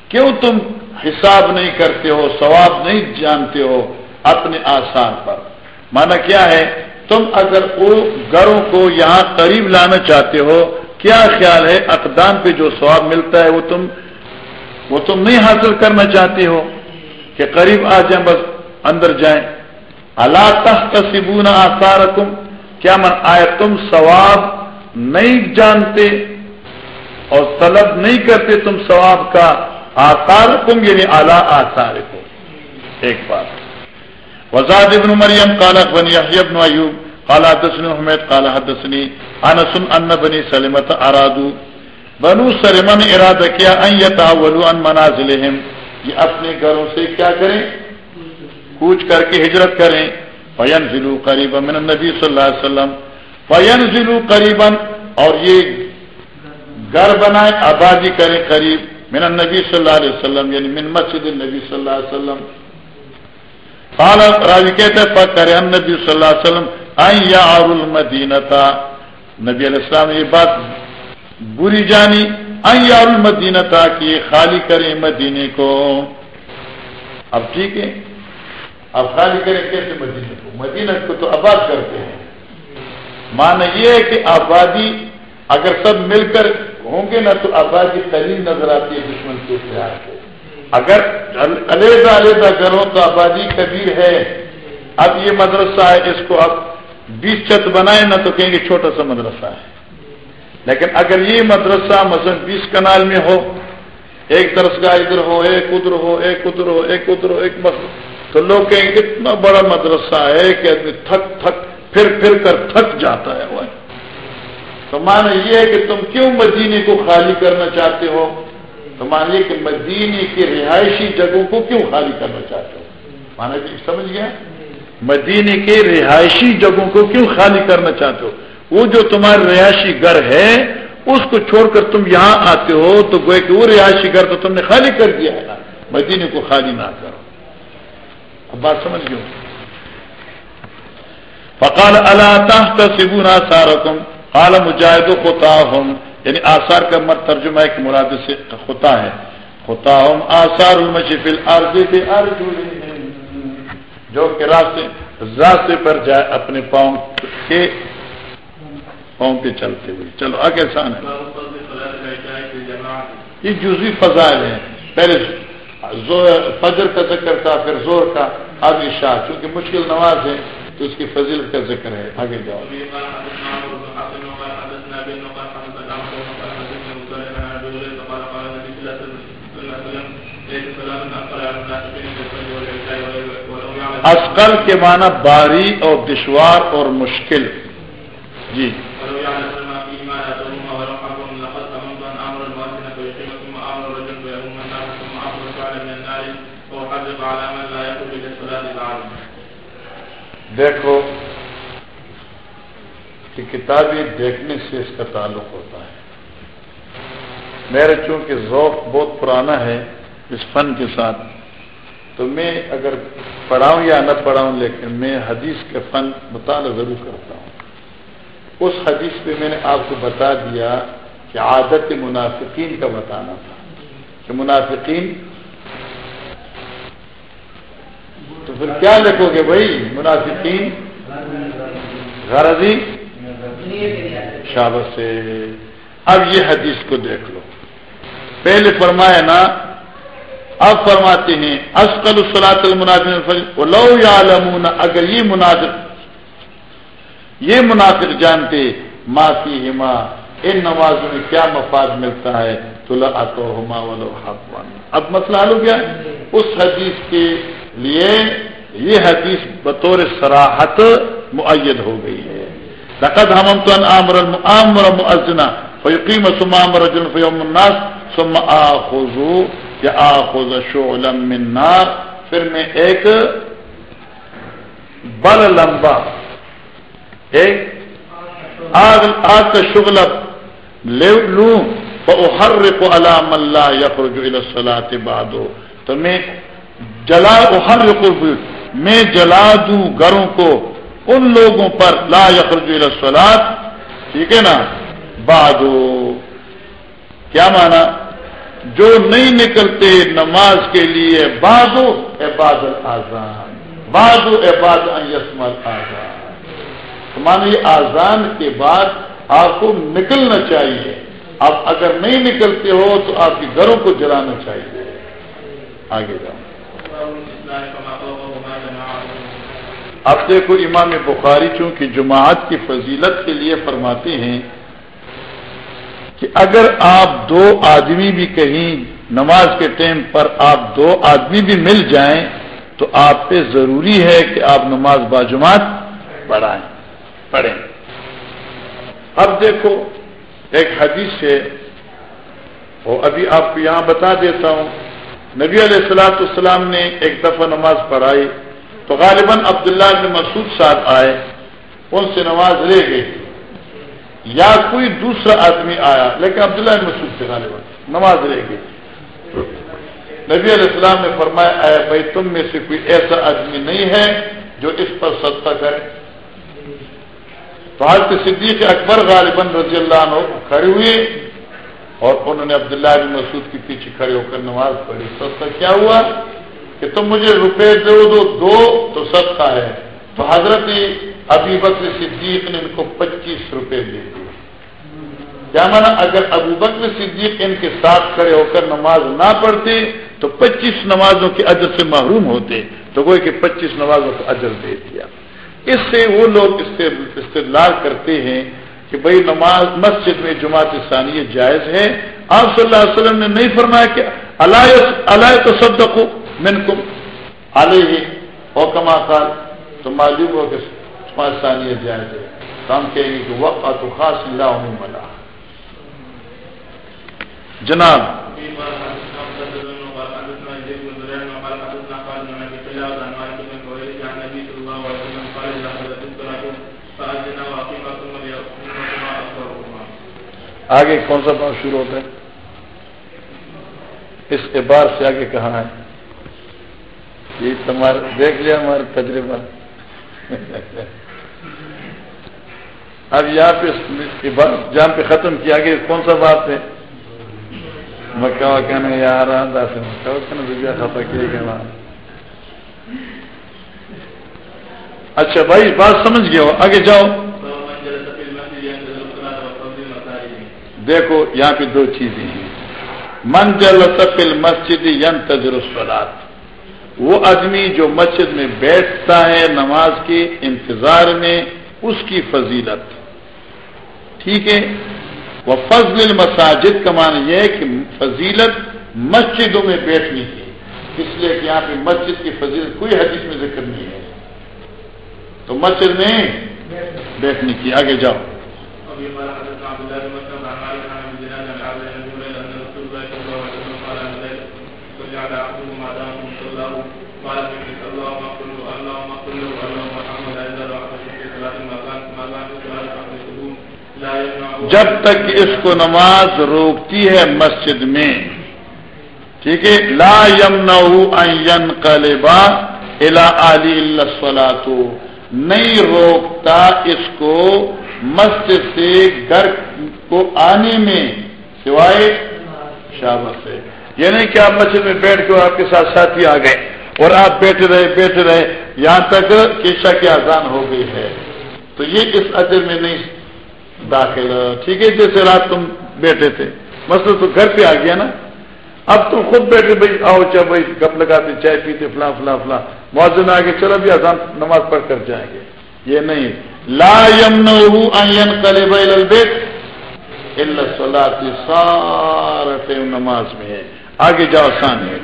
کیوں تم حساب نہیں کرتے ہو، ثواب نہیں جانتے ہو اپنے آسان پر؟ مانا کیا ہے؟ تم اگر وہ گھروں کو یہاں قریب لانا چاہتے ہو کیا خیال ہے اقدام پہ جو سواب ملتا ہے وہ تم وہ تم نہیں حاصل کرنا چاہتے ہو کہ قریب آ جائیں بس اندر جائیں؟ اللہ تخت سبون کیا من آئے تم ثواب نہیں جانتے اور طلب نہیں کرتے تم ثواب کا؟ آسار کم یعنی اعلیٰ آسار کو ایک بات۔ وزاد ابن مریم کالا بنی ابن ایوب کالا حدثنی حمید کالا حدثنی انسن ان بنی سلمت ارادو بنو سلمہ نے ارادہ کیا ان یتاولو ان منازلہم یہ اپنے گھروں سے کیا کریں؟ کوچ کر کے ہجرت کریں۔ فین ضلو قریبا من النبی صلی اللہ علیہ وسلم۔ فین ضلو قریبا اور یہ گھر بنائے آبادی کریں قریب۔ من النبی صلی اللہ علیہ وسلم یعنی من مسجد النبی صلی اللہ علیہ وسلم۔ قال، راوی کہتے ہیں فکر النبی صلی اللہ علیہ وسلم۔ یا المدینہ تھا نبی علیہ السلام یہ بات بری جانی یا المدینہ تھا کہ یہ خالی کریں مدینے کو. اب ٹھیک ہے؟ اب خالی کریں کیسے مدینے کو؟ مدینہ کو تو آباد کرتے ہیں۔ مانا یہ ہے کہ آبادی اگر سب مل کر ہوں گے نا تو آبادی قریب نظر آتی ہے دشمن کے اتحاد سے۔ اگر علیحدہ علیحدہ کرو تو آبادی کبیر ہے۔ اب یہ مدرسہ ہے، اس کو اب بیس چھت بنائے نہ تو کہیں گے چھوٹا سا مدرسہ ہے۔ لیکن اگر یہ مدرسہ مثلا بیس کنال میں ہو، ایک درس گاہ ادھر ہو، ایک ادھر ہو، ایک ادھر ہو، ایک ادھر ہو، ایک بس، تو لوگ کہیں گے اتنا بڑا مدرسہ ہے کہ آدمی تھک تھک، پھر پھر کر تھک جاتا ہے۔ وہ تو مانا یہ ہے کہ تم کیوں مدینے کو خالی کرنا چاہتے ہو؟ تو مانیے کہ مدینے کی رہائشی جگہوں کو کیوں خالی کرنا چاہتے ہو؟ مانا جی سمجھ گیا مدینے کے رہائشی جگہوں کو کیوں خالی کرنا چاہتے ہو؟ وہ جو تمہارا رہائشی گھر ہے، اس کو چھوڑ کر تم یہاں آتے ہو، تو گوئے کہ وہ رہائشی گھر تو تم نے خالی کر دیا ہے۔ مدینے کو خالی نہ کرو۔ اب بات سمجھ گئے فقال اللہ تحت سبونا سارکم قال، مجاہد خطا ہم یعنی آثار کا مر، ترجمہ ہے کہ مراد سے خطا ہے۔ خطا ہم آثار المشف الارض جو کہ راستے راستے پر جائے اپنے پاؤں کے پاؤں پہ چلتے ہوئے۔ چلو، آگے آسان ہے۔ یہ جزوی فضائل ہیں۔ پہلے فجر کا ذکر تھا، پھر زور کا، آگے شاہ۔ چونکہ مشکل نواز ہے، تو اس کی فضیل کا ذکر ہے۔ آگے جاؤ۔ اسکل کے معنی باری اور دشوار اور مشکل۔ جی۔ دیکھو کہ کتابیں دیکھنے سے اس کا تعلق ہوتا ہے۔ میرے چونکہ ذوق بہت پرانا ہے اس فن کے ساتھ۔ تو میں اگر پڑھاؤں یا نہ پڑھاؤں، لیکن میں حدیث کے فن مطالعہ ضرور کرتا ہوں۔ اس حدیث پہ میں نے آپ کو بتا دیا کہ عادت منافقین کا بتانا تھا۔ کہ منافقین، تو پھر کیا لکھو گے بھائی؟ منافقین، غرضی شابت سے۔ اب یہ حدیث کو دیکھ لو۔ پہلے فرمایا نا اب فرماتے ہیں اسکل السلاط المنافق لو یا اگر یہ منافق یہ منافق جانتے معافی ہما ان نمازوں میں کیا مفاد ملتا ہے؟ تو ہما ولو حقوان۔ اب مسئلہ حل ہو گیا۔ اس حدیث کے لیے یہ حدیث بطور سراحت معید ہو گئی ہے۔ لقد ہم تو عامر عامر مؤذنا، فیقیم سمام رجل فیوم الناس، ثم آخذو یا آخذ شعلا من نار، پھر میں ایک بل لمبا، ایک آگ آگ کا شغل لوں، فأحرق على من لا يخرج الى الصلاة بعدو۔ تو میں جلا ہر میں جلا دوں گھروں کو، ان لوگوں پر لا یخرج السلاد ٹھیک ہے نا؟ بادو کیا مانا جو نہیں نکلتے نماز کے لیے بادو عباد آزان بادو عباد یسمل آزان تو آزان کے بعد آپ کو نکلنا چاہیے۔ اب اگر نہیں نکلتے ہو تو آپ کے گھروں کو جلانا چاہیے۔ آگے جاؤ۔ اب دیکھو امام بخاری چونکہ جماعت کی فضیلت کے لیے فرماتے ہیں کہ اگر آپ دو آدمی بھی کہیں نماز کے ٹائم پر آپ دو آدمی بھی مل جائیں تو آپ پہ ضروری ہے کہ آپ نماز باجماعت پڑھائیں، پڑھیں۔ اب دیکھو، ایک حدیث ہے، وہ ابھی آپ کو یہاں بتا دیتا ہوں۔ نبی علیہ السلاۃ السلام نے ایک دفعہ نماز پڑھائی تو غالباً عبداللہ بن مسعود صاحب آئے، ان سے نماز لے گئی یا کوئی دوسرا آدمی آیا، لیکن عبداللہ بن مسعود سے غالباً نماز لے گئی۔ نبی علیہ السلام نے فرمایا آیا بھائی، تم میں سے کوئی ایسا آدمی نہیں ہے جو اس پر سستا کرے۔ تو آج کے صدیق اکبر غالباً رضی اللہ عنہ کھڑے ہوئے اور انہوں نے عبداللہ بن مسعود کے پیچھے کھڑے ہو کر نماز پڑھی۔ سستا کیا ہوا؟ کہ تم مجھے روپے دو دو دو تو سستا ہے۔ تو حضرت ابھی بکر صدیق نے ان کو پچیس روپے دے دیے۔ کیا مانا اگر ابو بکر صدیق ان کے ساتھ کھڑے ہو کر نماز نہ پڑھتے، تو پچیس نمازوں کے اجر سے محروم ہوتے، تو وہ کہ پچیس نمازوں کا اجر دے دیا۔ اس سے وہ لوگ استدلال کرتے ہیں کہ بھائی نماز مسجد میں جماعت ثانیہ جائز ہے۔ آپ صلی اللہ علیہ وسلم نے نہیں فرمایا کہ اللہ تو سب کو من کم علیہ اور کما تو معلوم ہو کہ جماعت ثانیہ جائز ہے۔ تو ہم کہیں گے کہ وقت تو خاص اللہ ملا جناب، آگے کون سا بات شروع ہوتا ہے؟ اس اعبار سے آگے کہاں ہے؟ یہ تمہارا، دیکھ لیا ہمارا تجربہ۔ اب یہاں پہ جہاں پہ ختم کیا گیا، کون سا بات ہے؟ مکہ کہنا یار خفا کیے گا اچھا بھائی بات سمجھ گیا ہو۔ آگے جاؤ۔ دیکھو، یہاں پہ دو چیزیں ہیں۔ من جل سفل مسجد ین تجربات وہ آدمی جو مسجد میں بیٹھتا ہے نماز کے انتظار میں، اس کی فضیلت۔ ٹھیک ہے۔ وہ فضل مساجد کا معنی یہ ہے کہ فضیلت مسجدوں میں بیٹھنے کی اس لیے کہ یہاں پہ مسجد کی فضیلت کوئی حدیث میں ذکر نہیں ہے۔ تو مسجد میں بیٹھنے کی، آگے جاؤ۔ جب تک اس کو نماز روکتی ہے مسجد میں، ٹھیک ہے؟ لا یم نو کلبا الا علی اللہ نہیں روکتا اس کو مسجد سے گھر کو آنے میں سوائے شابت سے یعنی کہ آپ مسجد میں بیٹھ کے آپ کے ساتھ ساتھی آ گئے اور آپ بیٹھے رہے بیٹھے رہے، یہاں تک کیشا کی آزان ہو گئی ہے۔ تو یہ اس ادر میں نہیں۔ داخل، ٹھیک ہے، جیسے رات تم بیٹھے تھے۔ مسئلہ تو گھر پہ آ گیا نا۔ اب تم خود بیٹھے، بھائی آؤ چا بھائی گپ لگاتے، چائے پیتے، فلاں فلاں فلاں۔ موزن آگے چلو بھی آزان نماز پڑھ کر جائیں گے۔ یہ نہیں۔ لا یم کلے بھائی سارا ٹائم نماز میں ہے آگے جاؤ، آسان ہے۔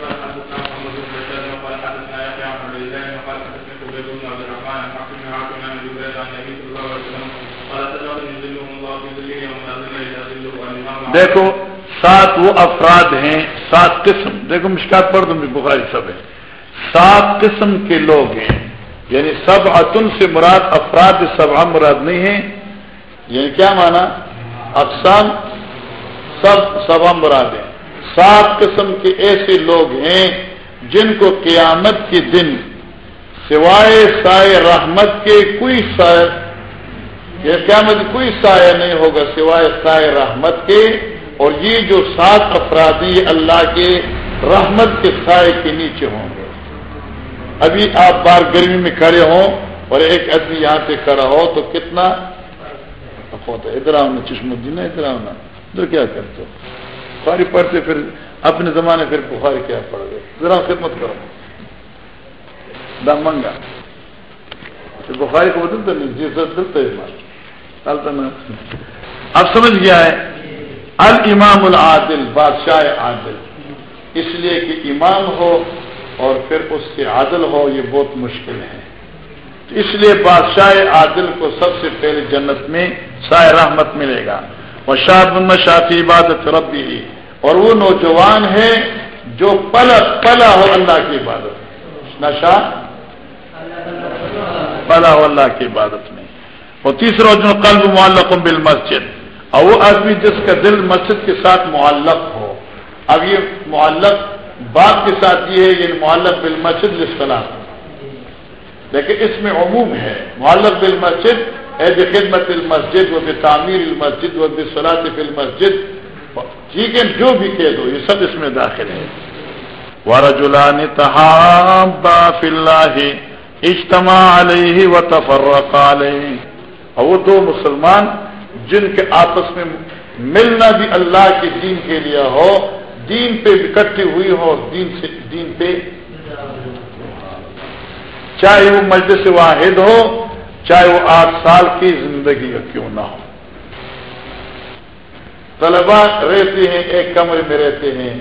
دیکھو، سات وہ افراد ہیں، سات قسم۔ دیکھو، مشکات پڑھ دوں، بخاری سب ہے سات قسم کے لوگ ہیں۔ یعنی سب اتن سے مراد افراد سب مراد نہیں ہے یعنی کیا مانا اقسام سب سب مراد ہیں۔ سات قسم کے ایسے لوگ ہیں جن کو قیامت کے دن سوائے سائے رحمت کے کوئی سائے یہ قیامت کوئی سایہ نہیں ہوگا سوائے سائے رحمت کے اور یہ جو سات افراد ہیں یہ اللہ کے رحمت کے سائے کے نیچے ہوں گے۔ ابھی آپ بار گرمی میں کھڑے ہوں اور ایک آدمی یہاں سے کھڑا ہو تو کتنا؟ ادھر آنا چشم الدین ادھر آنا تو کیا کرتے ہو؟ بخاری پڑھتے پھر اپنے زمانے پھر بخاری کیا پڑھ گئے؟ ذرا خدمت کرو۔ دم بخاری کو بدلتا نہیں جی سر دلتا ہے اب سمجھ گیا ہے، الامام العادل، بادشاہ عادل۔ اس لیے کہ امام ہو اور پھر اس کے عادل ہو، یہ بہت مشکل ہے۔ اس لیے بادشاہ عادل کو سب سے پہلے جنت میں سائے رحمت ملے گا۔ اور شاد شافی عبادت ربی۔ اور وہ نوجوان ہے جو پلا پلا ہو اللہ کی عبادت۔ نشا پلا ہو اللہ کی عبادت میں۔ اور تیسرا جو قلب معلق بل مسجد، اور وہ آدمی جس کا دل مسجد کے ساتھ معلق ہو۔ اب یہ معلق باپ کے ساتھ یہ ہے یہ معلق بل مسجد لیکن اس میں عموم ہے، معلق بل مسجد، اے خدمت المسجد، و تعمیر المسجد، و بصلاط فل مسجد ٹھیک ہے، جو بھی کہہ دو، یہ سب اس میں داخل ہے۔ ورجلان تحابا فی اللہ اجتماع علیہ و تفرق علیہ اور وہ دو مسلمان جن کے آپس میں ملنا بھی اللہ کے دین کے لیے ہو، دین پہ اکٹھی ہوئی ہو، دین سے، دین پہ۔ چاہے وہ مجلس واحد ہو، چاہے وہ آٹھ سال کی زندگی کیوں نہ ہو۔ طلبا رہتے ہیں، ایک کمرے میں رہتے ہیں۔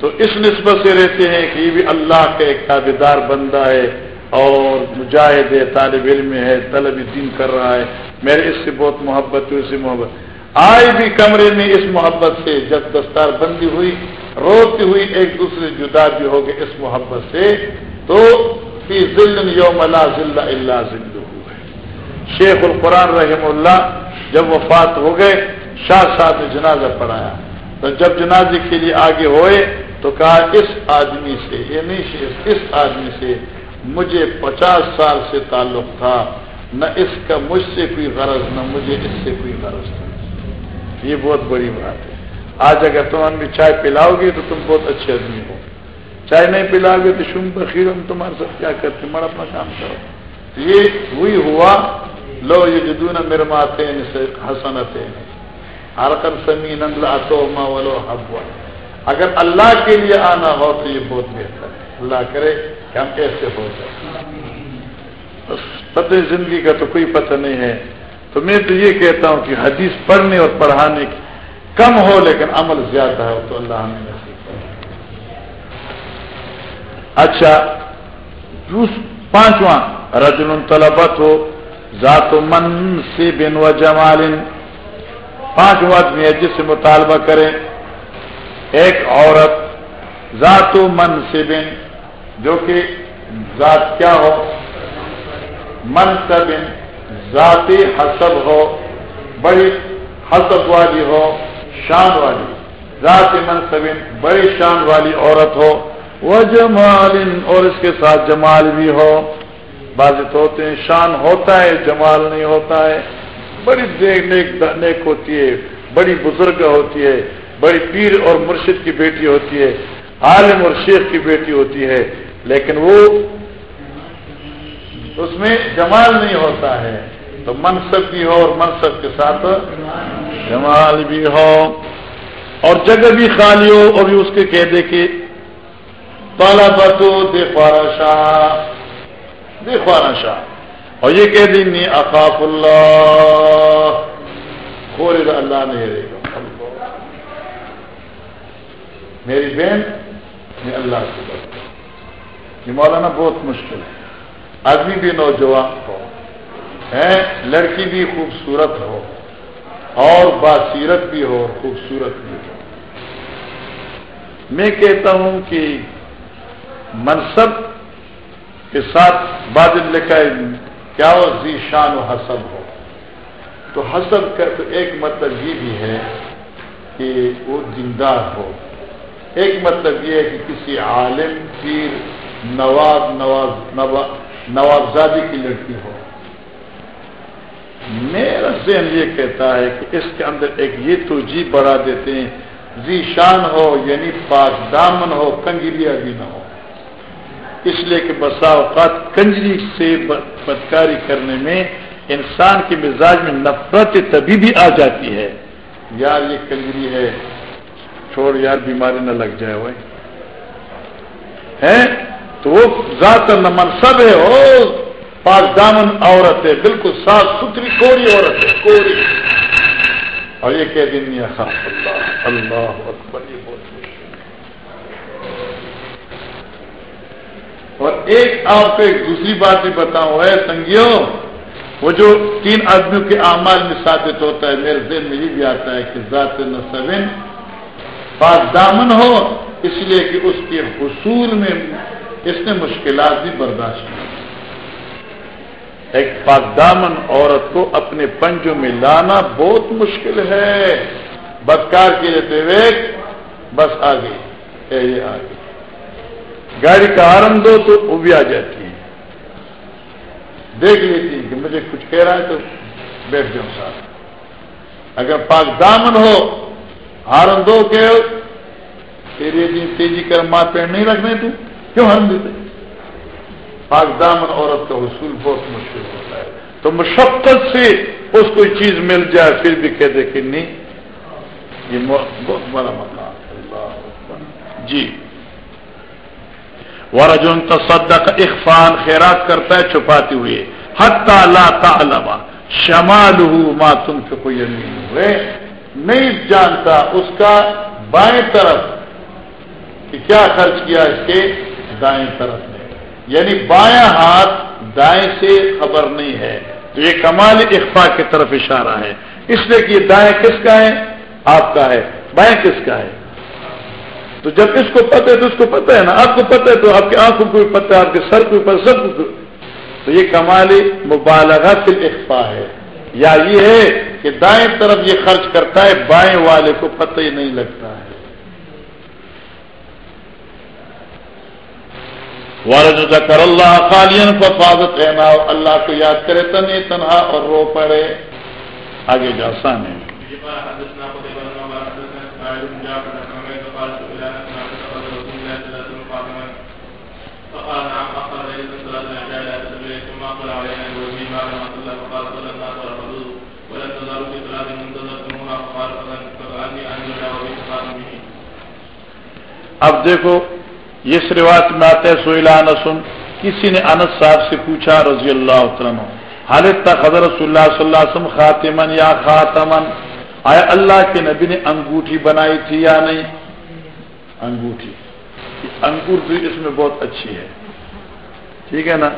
تو اس نسبت سے رہتے ہیں کہ یہ بھی اللہ کا ایک تابے بندہ ہے۔ اور مجاہد ہے طالب علم ہے، طلب دین کر رہا ہے۔ میرے اس سے بہت محبت ہے، اس سے محبت۔ آئے بھی کمرے میں اس محبت سے جب دستار بندی ہوئی، روتی ہوئی ایک دوسرے جدا بھی ہو گئے اس محبت سے، تو فی ذل یوم لا ذل اللہ ذل شیخ القرآن رحم اللہ جب وفات ہو گئے، شاہ صاحب نے جنازہ پڑھایا۔ تو جب جنازے کے لیے آگے ہوئے، تو تو کہا، اس آدمی سے یعنی اس آدمی سے مجھے پچاس سال سے تعلق تھا، نہ اس کا مجھ سے کوئی غرض، نہ مجھے اس سے کوئی غرض تھا۔ یہ بہت بڑی بات ہے۔ آج اگر تم ہم بھی چائے پلاؤ گے تو تم بہت اچھے آدمی ہو۔ چائے نہیں پلاؤ گے تو شم بخیر، ہم تمہارے ساتھ کیا کرتے مر اپنا کام کرو۔ یہ وہی ہوا۔ لو یہ جدون میرے ماتے حسنت ہر کر سمی نند ولو حب اگر اللہ کے لیے آنا ہو تو یہ بہت بہتر ہے۔ اللہ کرے۔ کہ ہم کیسے ہو جائیں؟ پتہ زندگی کا تو کوئی پتہ نہیں ہے۔ تو میں تو یہ کہتا ہوں کہ حدیث پڑھنے اور پڑھانے کی کم ہو لیکن عمل زیادہ ہو تو اللہ ہمیں اچھا پانچواں، رجل طلبت ہو ذات و من سے بن و جمال۔ پانچواں آدمی ہے جس سے مطالبہ کریں۔ ایک عورت ذات و من سے بن جو کہ ذات کیا ہو؟ منصب، ذاتی حسب ہو، بڑی حسب والی ہو، شان والی ذاتی منصب، بڑی شان والی عورت ہو، وہ جمال اور اس کے ساتھ جمال بھی ہو۔ بازت ہوتے ہیں شان ہوتا ہے، جمال نہیں ہوتا ہے۔ بڑی نیک نیک ہوتی ہے، بڑی بزرگ ہوتی ہے، بڑی پیر اور مرشد کی بیٹی ہوتی ہے، عالم اور شیخ کی بیٹی ہوتی ہے۔ لیکن وہ اس میں جمال نہیں ہوتا ہے۔ تو منصب بھی ہو اور منصب کے ساتھ جمال بھی ہو۔ اور جگہ بھی خالی ہو اور بھی اس کے کہہ دے کہ پالا بتو دے پارا شاہ۔ دے پارا شاہ۔ اور یہ کہہ دیں اقاف اللہ۔ خور اللہ نہیں رہے گا۔ میری بہن میں اللہ سے بات یہ مولانا بہت مشکل ہے۔ آدمی بھی نوجوان ہو لڑکی بھی خوبصورت ہو، اور باسیرت بھی ہو اور خوبصورت بھی ہو۔ میں کہتا ہوں کہ منصب کے ساتھ بادل لکھا کیا ہو زی شان و حسب ہو؟ تو حسب کا تو ایک مطلب یہ بھی ہے کہ وہ دیندار ہو۔ ایک مطلب یہ ہے کہ کسی عالم، پیر نواب نواز نوابزادی کی لڑکی ہو۔ میرا ذہن یہ کہتا ہے کہ اس کے اندر ایک یہ تو جی بڑھا دیتے ہیں، زی شان ہو یعنی پاک دامن ہو کنجریا بھی نہ ہو۔ اس لیے کہ بسا اوقات کنجری سے بدکاری کرنے میں انسان کے مزاج میں نفرت تبھی بھی آ جاتی ہے۔ یار یہ کنجری ہے، چھوڑ یار، بیماری نہ لگ جائے وہ تو وہ ذات منصب ہے وہ پاک دامن عورت ہے، بالکل صاف ستھری کوری عورت ہے کوری اور یہ کہہ دن اللہ اللہ اکبر، یہ بہت اور ایک آپ کو ایک دوسری بات بھی بتاؤں ہے سنگیوں، وہ جو تین آدمیوں کے اعمال میں ثابت ہوتا ہے، میرے ذہن میں یہ بھی آتا ہے کہ ذات نصبن پاک دامن ہو، اس لیے کہ اس کے حصول میں اس نے مشکلات بھی برداشت کی۔ ایک پاکدامن عورت کو اپنے پنجوں میں لانا بہت مشکل ہے۔ بدکار کے لیتے ہوئے بس آگے۔ یہ آگے۔ گاڑی کا آرم دو تو وہ بھی آ جاتی ہے۔ دیکھ لیتی کہ مجھے کچھ کہہ رہا ہے تو بیٹھ جاؤں ساتھ۔ اگر پاک دامن ہو ہارن دو کہ تیری تیزی کر ماں پینٹ نہیں رکھنے تو؟ کیوں ہم دیتے پاک دامن عورت کا حصول بہت مشکل ہوتا ہے۔ تو مشقت سے اس کوئی چیز مل جائے، پھر بھی کہہ دے کہ نہیں، یہ بہت بڑا مقام جی۔ ورجن تصدق اخفان خیرات کرتا ہے چھپاتے ہوئے حتی لا تعلم شمال ما تم سے کوئی نہیں ہوئے نہیں جانتا اس کا بائیں طرف کہ کیا خرچ کیا اس کے؟ دائیں طرف میں۔ یعنی بایاں ہاتھ دائیں سے خبر نہیں ہے۔ تو یہ کمال اخفا کی طرف اشارہ ہے۔ اس لیے کہ یہ دائیں کس کا ہے آپ کا ہے۔ بائیں کس کا ہے؟ تو جب اس کو پتہ ہے تو اس کو پتہ ہے نا۔ آپ کو پتہ ہے تو آپ کی آنکھوں کو بھی پتہ ہے، آپ کے سر کے اوپر سب کو تو یہ کمال مبالغہ سے اخفا ہے۔ یا یہ ہے کہ دائیں طرف یہ خرچ کرتا ہے، بائیں والے کو پتہ ہی نہیں لگتا ہے۔ ورج کر اللہ خالین ففاظت رہنا اللہ کو یاد کرے تنہی تنہا اور رو پڑے۔ آگے جا سانے اب دیکھو اس روایت میں آتے سوئلہ نسن کسی نے انس صاحب سے پوچھا رضی اللہ عنہ حالت تک حضرت رسول اللہ صلی اللہ علیہ وسلم خاتمن یا خاتمن آیا اللہ کے نبی نے انگوٹھی بنائی تھی یا نہیں؟ انگوٹھی۔ انگور بھی اس میں بہت اچھی ہے۔ ٹھیک ہے نا؟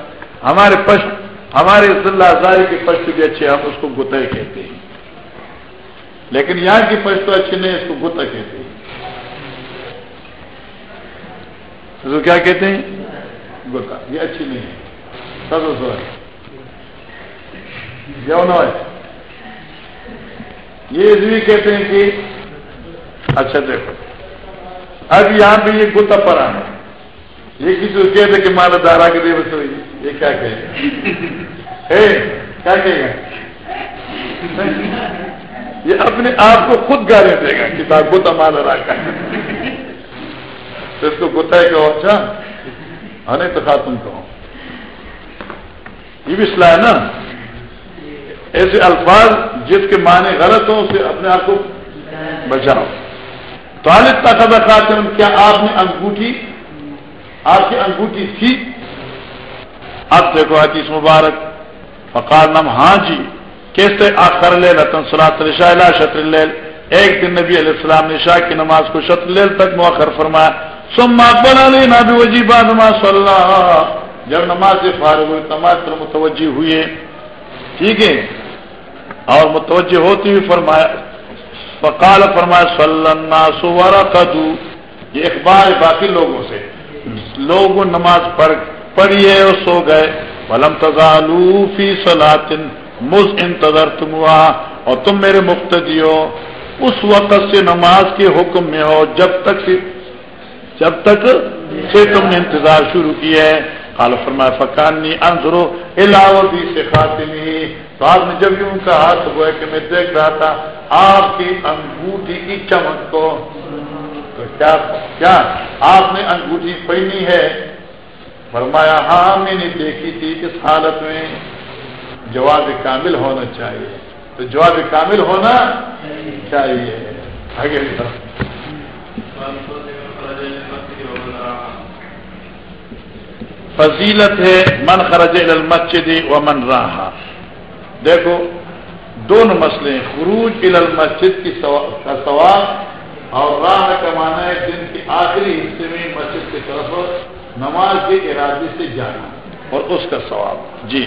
ہمارے پشت، ہمارے اللہ زاری کے پشت بھی اچھے ہم اس کو گتہ کہتے ہیں۔ لیکن یہاں کی پشت تو اچھی نہیں، اس کو گتا کہتے ہیں۔ تو کیا کہتے ہیں؟ گتا یہ اچھی نہیں ہے۔ سب سو ہے ہے۔ یہ اس لیے کہتے ہیں کہ اچھا دیکھو۔ اب یہاں پہ یہ گتا پر آنا یہ کسی کو کہتے کہ مالا دارا کے دے بس یہ کیا کہے گا؟ کیا کہے گا؟ یہ اپنے آپ کو خود گانے دے گا کہ گتا مالا راکا تو اس کو گتا ہے کہ اچھا ہنے ہاں، تو خاتون کہو یہ بھی صلاح ہے نا۔ ایسے الفاظ جس کے معنی غلط ہوں، اسے اپنے آپ کو بچاؤ۔ تو طاقت خاتون کیا آپ نے انگوٹھی؟ آپ کی انگوٹھی تھی۔ اب دیکھو حدیث مبارک۔ فقال نم ہاں جی۔ کیسے آخر لے رتن سلاط رشا شطر لیل ایک دن نبی علیہ السلام نے شاہ کی نماز کو شطر لیل تک مؤخر فرمایا۔ سما بنا لینا بھی وجی باد صلی اللہ جب نماز سے فارغ ہوئے تمام متوجہ ہوئے ٹھیک ہے؟ اور متوجہ ہوتی ہوئی فرمایا، فقال فرمایا صلی اللہ سوارا یہ اخبار باقی لوگوں سے۔ لوگ نماز پڑھ پڑھیے اور سو گئے۔ ولم تزالو فی سلاطن مز انتظر تم اور تم میرے مقتدی ہو اس وقت سے نماز کے حکم میں ہو، جب تک جب تک سے تم نے انتظار شروع کیا ہے۔ کال فرمایا، فکانی انضرو علاوہ سے خاتمی تو آپ نے جب یوں کا ہاتھ ہوا کہ میں دیکھ رہا تھا آپ کی انگوٹھی کی چمک کو۔ تو کیا کیا آپ نے انگوٹھی پہنی ہے؟ فرمایا ہاں میں نے دیکھی تھی اس حالت میں۔ جواب کامل ہونا چاہیے۔ تو جواب کامل ہونا چاہیے۔ آگے فضیلت ہے، من خرج المسجد و من رہا دیکھو، دونوں مسئلے خروج المسجد کی کا ثواب اور راہ کا معنی ہے جن کے آخری حصے میں مسجد کی طرف نماز کے ارادے سے جانا اور اس کا ثواب۔ جی۔